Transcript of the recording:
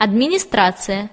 администрация.